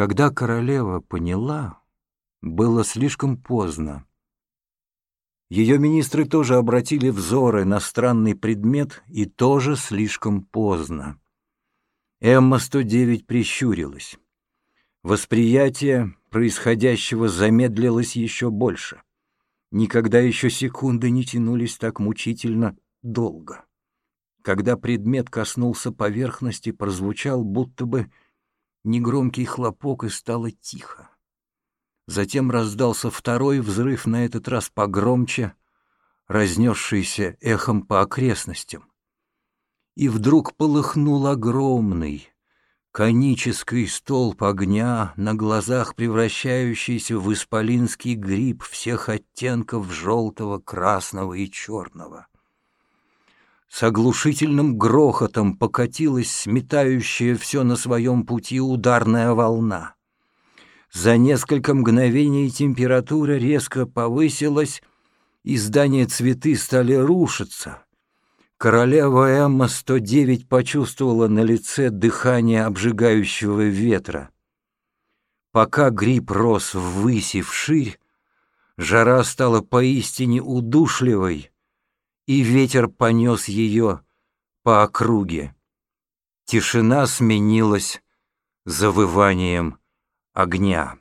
Когда королева поняла, было слишком поздно. Ее министры тоже обратили взоры на странный предмет и тоже слишком поздно. Эмма-109 прищурилась. Восприятие происходящего замедлилось еще больше. Никогда еще секунды не тянулись так мучительно долго. Когда предмет коснулся поверхности, прозвучал будто бы негромкий хлопок и стало тихо. Затем раздался второй взрыв, на этот раз погромче, разнесшийся эхом по окрестностям. И вдруг полыхнул огромный, конический столб огня, на глазах превращающийся в исполинский гриб всех оттенков желтого, красного и черного. С оглушительным грохотом покатилась сметающая все на своем пути ударная волна. За несколько мгновений температура резко повысилась, и здания цветы стали рушиться. Королева Эмма-109 почувствовала на лице дыхание обжигающего ветра. Пока гриб рос ввысь и вширь, жара стала поистине удушливой, и ветер понес ее по округе. Тишина сменилась завыванием огня.